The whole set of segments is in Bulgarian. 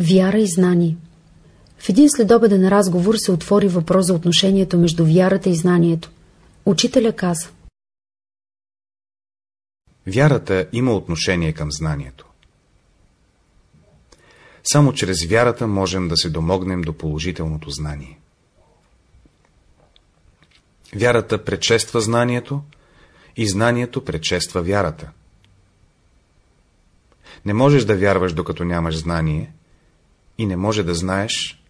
Вяра и знание В един следобеден разговор се отвори въпрос за отношението между вярата и знанието. Учителя каза Вярата има отношение към знанието. Само чрез вярата можем да се домогнем до положителното знание. Вярата предшества знанието и знанието предшества вярата. Не можеш да вярваш, докато нямаш знание и не може да знаеш,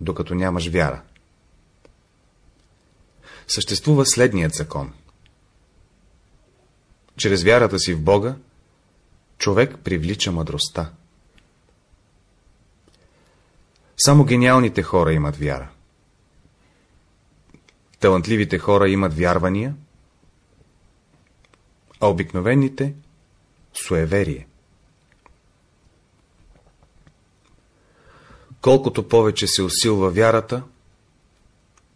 докато нямаш вяра. Съществува следният закон. Чрез вярата си в Бога, човек привлича мъдростта. Само гениалните хора имат вяра. Талантливите хора имат вярвания, а обикновените – суеверие. Колкото повече се усилва вярата,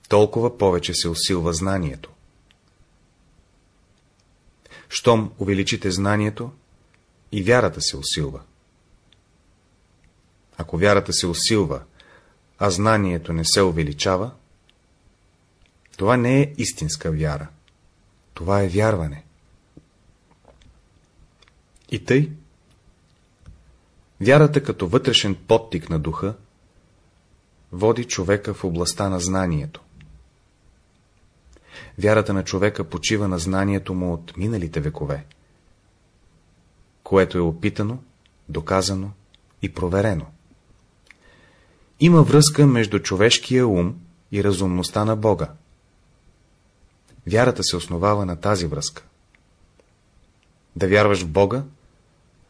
толкова повече се усилва знанието. Щом увеличите знанието, и вярата се усилва. Ако вярата се усилва, а знанието не се увеличава, това не е истинска вяра. Това е вярване. И тъй, вярата като вътрешен подтик на духа, води човека в областта на знанието. Вярата на човека почива на знанието му от миналите векове, което е опитано, доказано и проверено. Има връзка между човешкия ум и разумността на Бога. Вярата се основава на тази връзка. Да вярваш в Бога,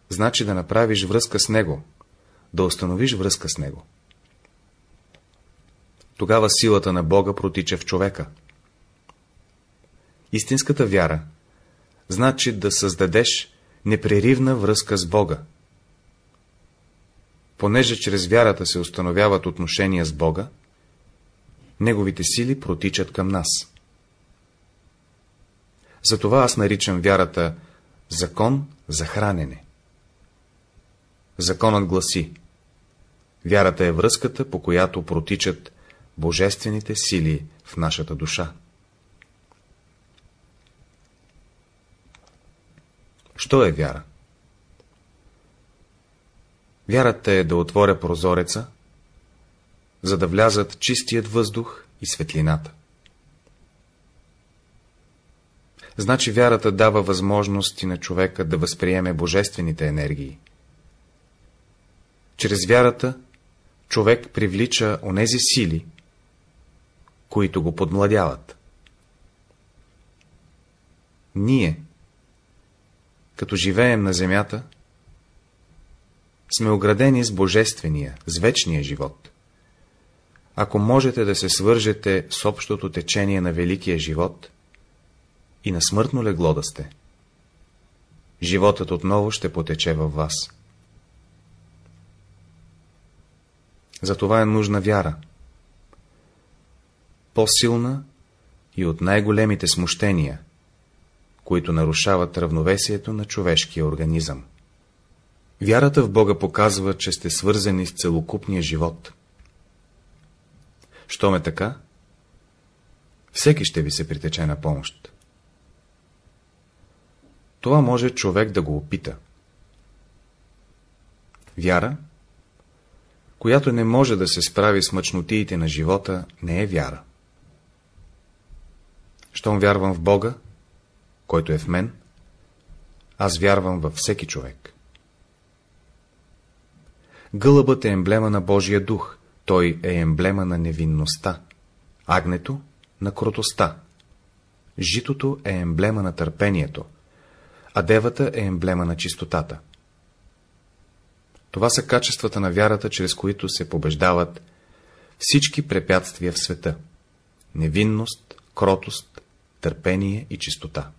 значи да направиш връзка с Него, да установиш връзка с Него. Тогава силата на Бога протича в човека. Истинската вяра значи да създадеш непреривна връзка с Бога. Понеже чрез вярата се установяват отношения с Бога, Неговите сили протичат към нас. Затова аз наричам вярата закон за хранене. Законът гласи Вярата е връзката, по която протичат божествените сили в нашата душа. Що е вяра? Вярата е да отворя прозореца, за да влязат чистият въздух и светлината. Значи вярата дава възможности на човека да възприеме божествените енергии. Чрез вярата човек привлича онези сили, които го подмладяват. Ние, като живеем на земята, сме оградени с божествения, с вечния живот. Ако можете да се свържете с общото течение на великия живот и на смъртно легло да сте, животът отново ще потече във вас. Затова е нужна вяра. По-силна и от най-големите смущения, които нарушават равновесието на човешкия организъм. Вярата в Бога показва, че сте свързани с целокупния живот. Що ме така? Всеки ще ви се притече на помощ. Това може човек да го опита. Вяра, която не може да се справи с мъчнотиите на живота, не е вяра. Щом вярвам в Бога, който е в мен, аз вярвам във всеки човек. Гълъбът е емблема на Божия дух, той е емблема на невинността, агнето — на кротостта, житото е емблема на търпението, а девата е емблема на чистотата. Това са качествата на вярата, чрез които се побеждават всички препятствия в света — невинност, кротост, търпение и чистота.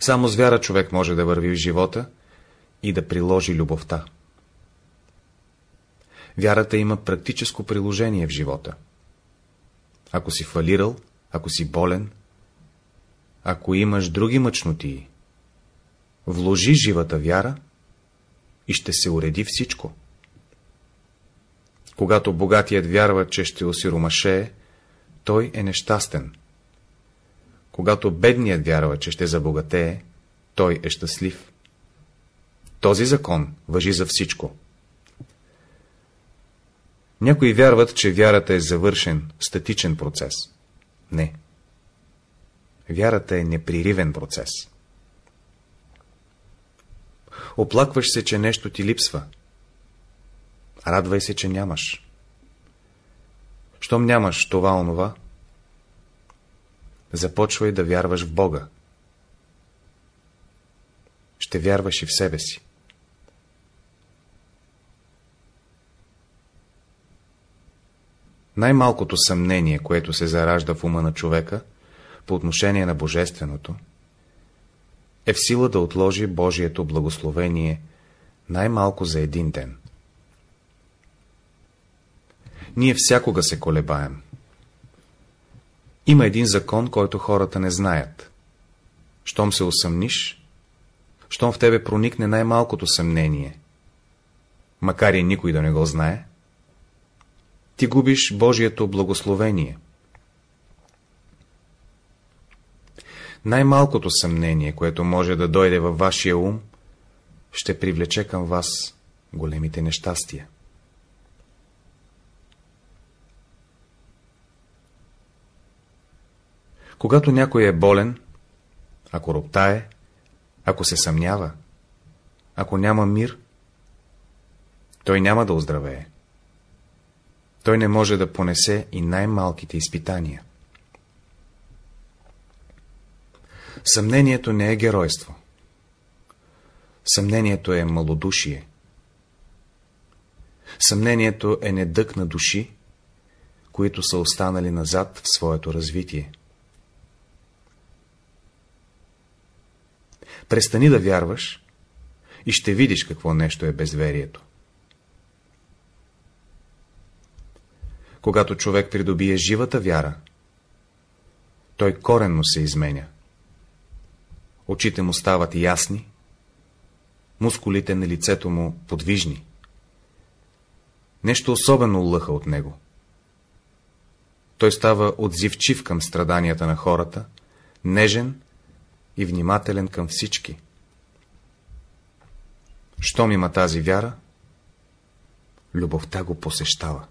Само с вяра човек може да върви в живота и да приложи любовта. Вярата има практическо приложение в живота. Ако си фалирал, ако си болен, ако имаш други мъчноти, вложи живата вяра и ще се уреди всичко. Когато богатият вярва, че ще осиромашее, той е нещастен. Когато бедният вярва, че ще забогатее, той е щастлив. Този закон въжи за всичко. Някои вярват, че вярата е завършен, статичен процес. Не. Вярата е неприривен процес. Оплакваш се, че нещо ти липсва. Радвай се, че нямаш. Щом нямаш това онова, започвай да вярваш в Бога. Ще вярваш и в себе си. Най-малкото съмнение, което се заражда в ума на човека по отношение на Божественото, е в сила да отложи Божието благословение най-малко за един ден. Ние всякога се колебаем. Има един закон, който хората не знаят. Щом се усъмниш, щом в тебе проникне най-малкото съмнение, макар и никой да не го знае, ти губиш Божието благословение. Най-малкото съмнение, което може да дойде във вашия ум, ще привлече към вас големите нещастия. Когато някой е болен, ако роптае, ако се съмнява, ако няма мир, той няма да оздравее. Той не може да понесе и най-малките изпитания. Съмнението не е геройство. Съмнението е малодушие. Съмнението е недък на души, които са останали назад в своето развитие. Престани да вярваш и ще видиш какво нещо е безверието. Когато човек придобие живата вяра, той коренно се изменя. Очите му стават ясни, мускулите на лицето му подвижни. Нещо особено лъха от него. Той става отзивчив към страданията на хората, нежен и внимателен към всички. Щом има тази вяра, любовта го посещава.